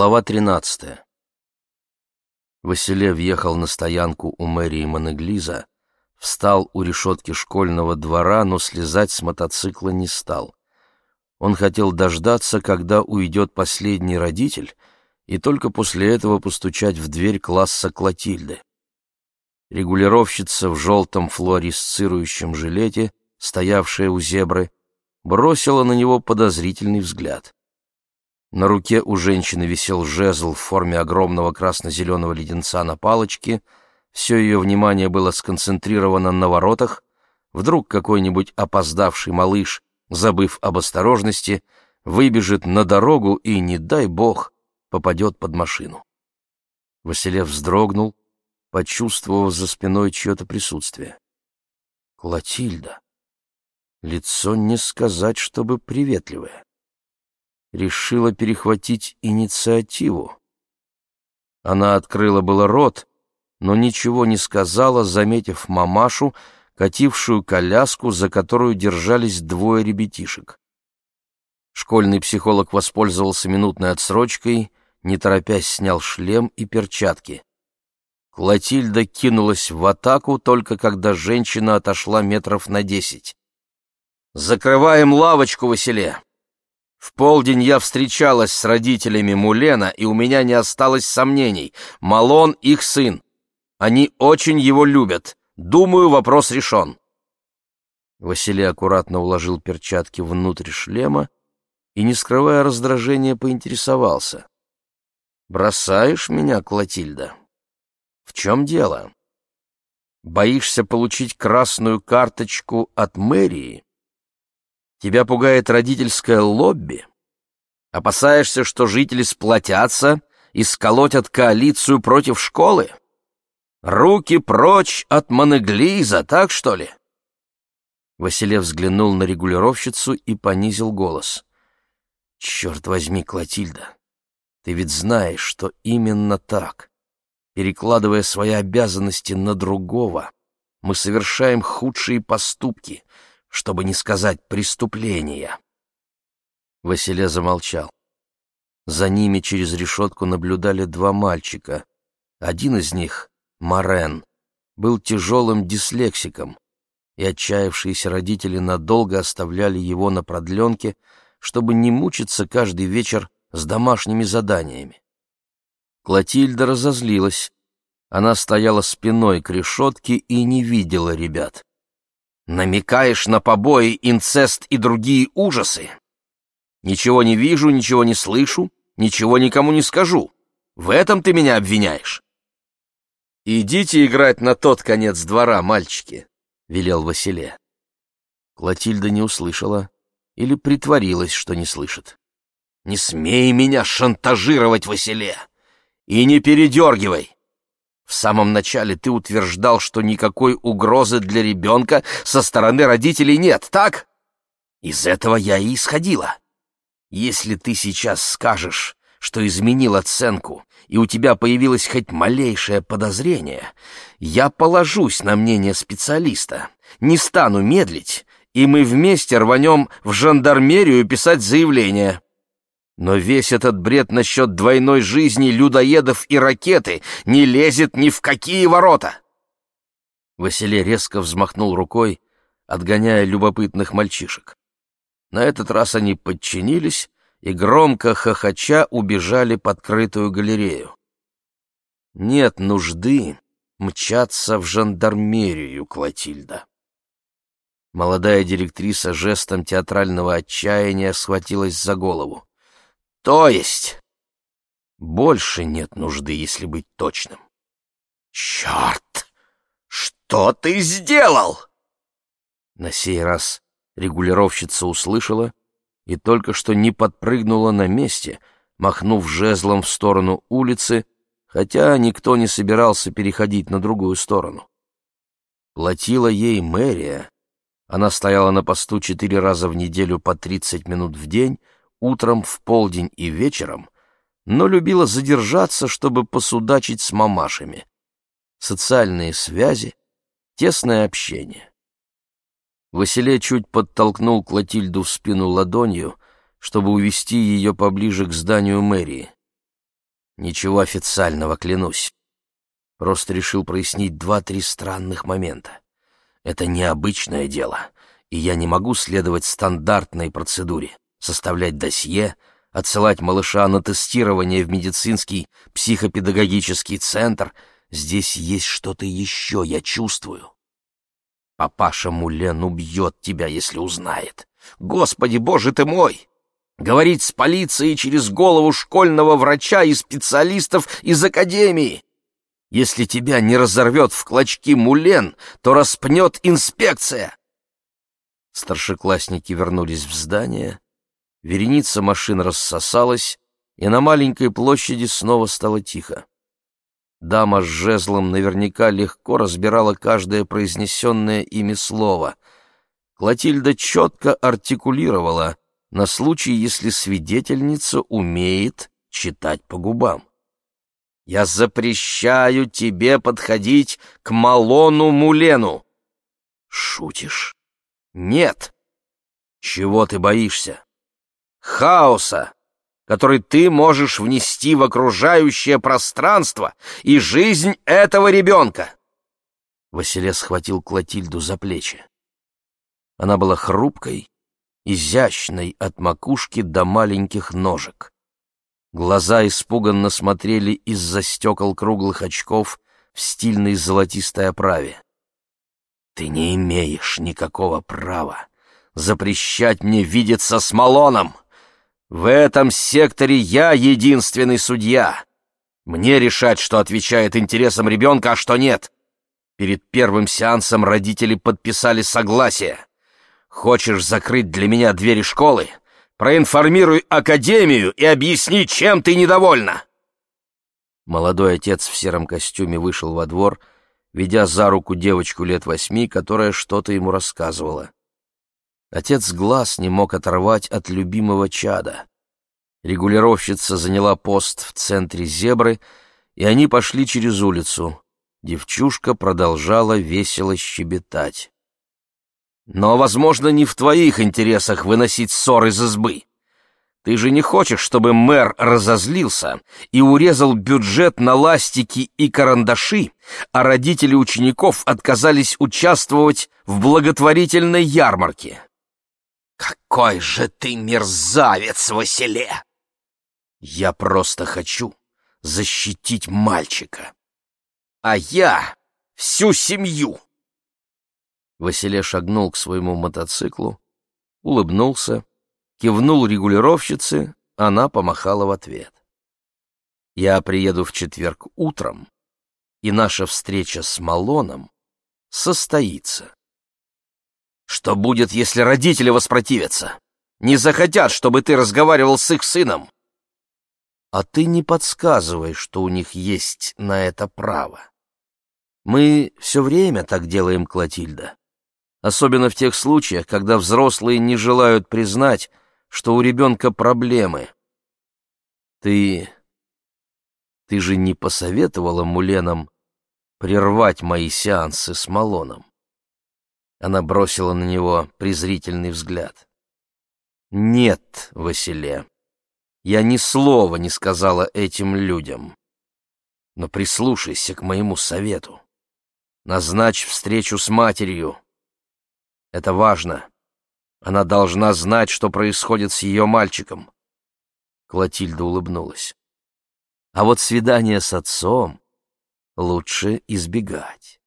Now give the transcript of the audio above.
Глава 13. Василе въехал на стоянку у мэрии Монеглиза, встал у решетки школьного двора, но слезать с мотоцикла не стал. Он хотел дождаться, когда уйдет последний родитель, и только после этого постучать в дверь класса Клотильды. Регулировщица в желтом флуоресцирующем жилете, стоявшая у зебры, бросила на него подозрительный взгляд. На руке у женщины висел жезл в форме огромного красно-зеленого леденца на палочке. Все ее внимание было сконцентрировано на воротах. Вдруг какой-нибудь опоздавший малыш, забыв об осторожности, выбежит на дорогу и, не дай бог, попадет под машину. Василев вздрогнул, почувствовав за спиной чье-то присутствие. Клотильда. Лицо не сказать, чтобы приветливое решила перехватить инициативу. Она открыла было рот, но ничего не сказала, заметив мамашу, катившую коляску, за которую держались двое ребятишек. Школьный психолог воспользовался минутной отсрочкой, не торопясь снял шлем и перчатки. Клотильда кинулась в атаку, только когда женщина отошла метров на десять. «Закрываем лавочку, Василе! В полдень я встречалась с родителями Мулена, и у меня не осталось сомнений. Малон — их сын. Они очень его любят. Думаю, вопрос решен. Василий аккуратно уложил перчатки внутрь шлема и, не скрывая раздражения, поинтересовался. «Бросаешь меня, Клотильда? В чем дело? Боишься получить красную карточку от мэрии?» Тебя пугает родительское лобби? Опасаешься, что жители сплотятся и сколотят коалицию против школы? Руки прочь от Монеглиза, так что ли?» Василев взглянул на регулировщицу и понизил голос. «Черт возьми, Клотильда, ты ведь знаешь, что именно так. Перекладывая свои обязанности на другого, мы совершаем худшие поступки — чтобы не сказать преступления. Василе замолчал. За ними через решетку наблюдали два мальчика. Один из них, Морен, был тяжелым дислексиком, и отчаявшиеся родители надолго оставляли его на продленке, чтобы не мучиться каждый вечер с домашними заданиями. Клотильда разозлилась. Она стояла спиной к решетке и не видела ребят. Намекаешь на побои, инцест и другие ужасы? Ничего не вижу, ничего не слышу, ничего никому не скажу. В этом ты меня обвиняешь. «Идите играть на тот конец двора, мальчики», — велел Василе. Клотильда не услышала или притворилась, что не слышит. «Не смей меня шантажировать, Василе, и не передергивай. В самом начале ты утверждал, что никакой угрозы для ребенка со стороны родителей нет, так? Из этого я и исходила. Если ты сейчас скажешь, что изменил оценку, и у тебя появилось хоть малейшее подозрение, я положусь на мнение специалиста, не стану медлить, и мы вместе рванем в жандармерию писать заявление. Но весь этот бред насчет двойной жизни людоедов и ракеты не лезет ни в какие ворота. Василий резко взмахнул рукой, отгоняя любопытных мальчишек. На этот раз они подчинились и, громко хохоча, убежали под крытую галерею. Нет нужды мчаться в жандармерию, Клотильда. Молодая директриса жестом театрального отчаяния схватилась за голову. То есть... Больше нет нужды, если быть точным. Черт! Что ты сделал? На сей раз регулировщица услышала и только что не подпрыгнула на месте, махнув жезлом в сторону улицы, хотя никто не собирался переходить на другую сторону. Платила ей мэрия. Она стояла на посту четыре раза в неделю по тридцать минут в день, утром, в полдень и вечером, но любила задержаться, чтобы посудачить с мамашами. Социальные связи, тесное общение. Василий чуть подтолкнул Клотильду в спину ладонью, чтобы увести ее поближе к зданию мэрии. Ничего официального, клянусь. Просто решил прояснить два-три странных момента. Это необычное дело, и я не могу следовать стандартной процедуре, составлять досье, отсылать малыша на тестирование в медицинский психопедагогический центр. Здесь есть что-то еще, я чувствую. Папаша Мулен убьет тебя, если узнает. Господи, боже ты мой! Говорить с полицией через голову школьного врача и специалистов из академии. Если тебя не разорвет в клочки Мулен, то распнет инспекция. Старшеклассники вернулись в здание, вереница машин рассосалась, и на маленькой площади снова стало тихо. Дама с жезлом наверняка легко разбирала каждое произнесенное ими слово. Клотильда четко артикулировала на случай, если свидетельница умеет читать по губам. «Я запрещаю тебе подходить к Малону Мулену!» «Шутишь?» «Нет!» «Чего ты боишься?» Хаоса, который ты можешь внести в окружающее пространство и жизнь этого ребенка. Василе схватил Клотильду за плечи. Она была хрупкой, изящной от макушки до маленьких ножек. Глаза испуганно смотрели из-за стекол круглых очков в стильной золотистой оправе. «Ты не имеешь никакого права запрещать мне видеться с Малоном!» В этом секторе я единственный судья. Мне решать, что отвечает интересам ребенка, а что нет. Перед первым сеансом родители подписали согласие. Хочешь закрыть для меня двери школы? Проинформируй академию и объясни, чем ты недовольна. Молодой отец в сером костюме вышел во двор, ведя за руку девочку лет восьми, которая что-то ему рассказывала. Отец глаз не мог оторвать от любимого чада. Регулировщица заняла пост в центре зебры, и они пошли через улицу. Девчушка продолжала весело щебетать. «Но, возможно, не в твоих интересах выносить ссор из избы. Ты же не хочешь, чтобы мэр разозлился и урезал бюджет на ластики и карандаши, а родители учеников отказались участвовать в благотворительной ярмарке?» «Какой же ты мерзавец, Василе!» «Я просто хочу защитить мальчика, а я всю семью!» Василе шагнул к своему мотоциклу, улыбнулся, кивнул регулировщице, она помахала в ответ. «Я приеду в четверг утром, и наша встреча с Малоном состоится». Что будет, если родители воспротивятся? Не захотят, чтобы ты разговаривал с их сыном. А ты не подсказывай, что у них есть на это право. Мы все время так делаем, Клотильда. Особенно в тех случаях, когда взрослые не желают признать, что у ребенка проблемы. Ты... Ты же не посоветовала Муленам прервать мои сеансы с Малоном? Она бросила на него презрительный взгляд. «Нет, Василе, я ни слова не сказала этим людям. Но прислушайся к моему совету. Назначь встречу с матерью. Это важно. Она должна знать, что происходит с ее мальчиком». Клотильда улыбнулась. «А вот свидание с отцом лучше избегать».